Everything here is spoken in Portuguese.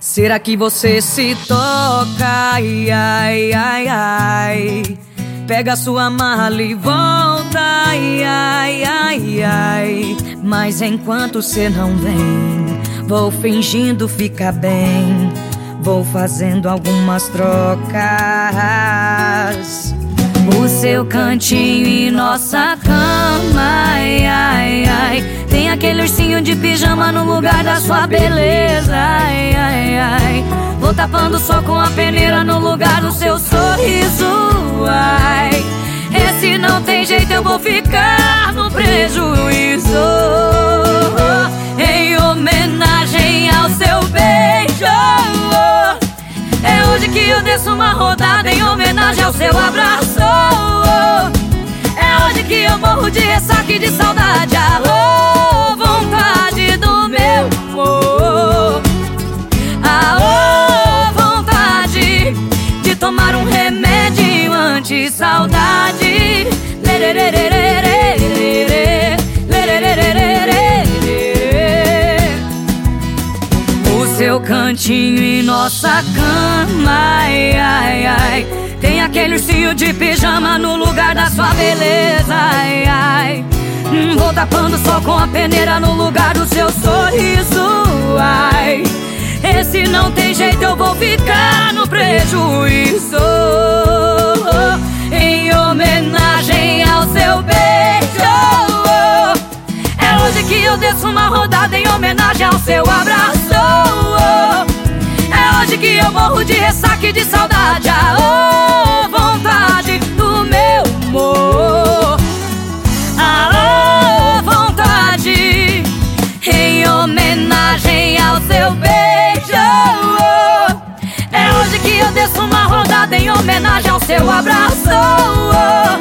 Será que você se toca? Ai, ai, ai, ai. Pega sua mala e volta. Ai, ai, ai, ai. Mas enquanto cê não vem, vou fingindo ficar bem. Vou fazendo algumas trocas. O seu cantinho e nossa cama, ai, ai, ai. Tem aquele ursinho de pijama no lugar da sua beleza, ai, Vou tapando só com a peneira no lugar do seu sorriso, ai. Esse não tem jeito, eu vou ficar no prejuízo. Em homenagem ao seu beijo. É hoje que eu desço uma rodada em homenagem ao seu abraço. É hoje que eu morro de ressaca e de saudade. Alô, remédio anti-saudade. O seu cantinho e nossa cama, ai, ai, ai. Tem aquele ursinho de pijama no lugar da sua beleza, ai, ai. Hum, Vou tapando só com a peneira no lugar do seu sorriso, ai. Esse não tem jeito, eu vou ficar no prejuízo. Em homenagem ao seu beijo. É hoje que eu desço uma rodada em homenagem ao seu abraço. É hoje que eu morro de ressaca e de saudade. Alô, vontade uma rodada em homenagem ao seu abraço.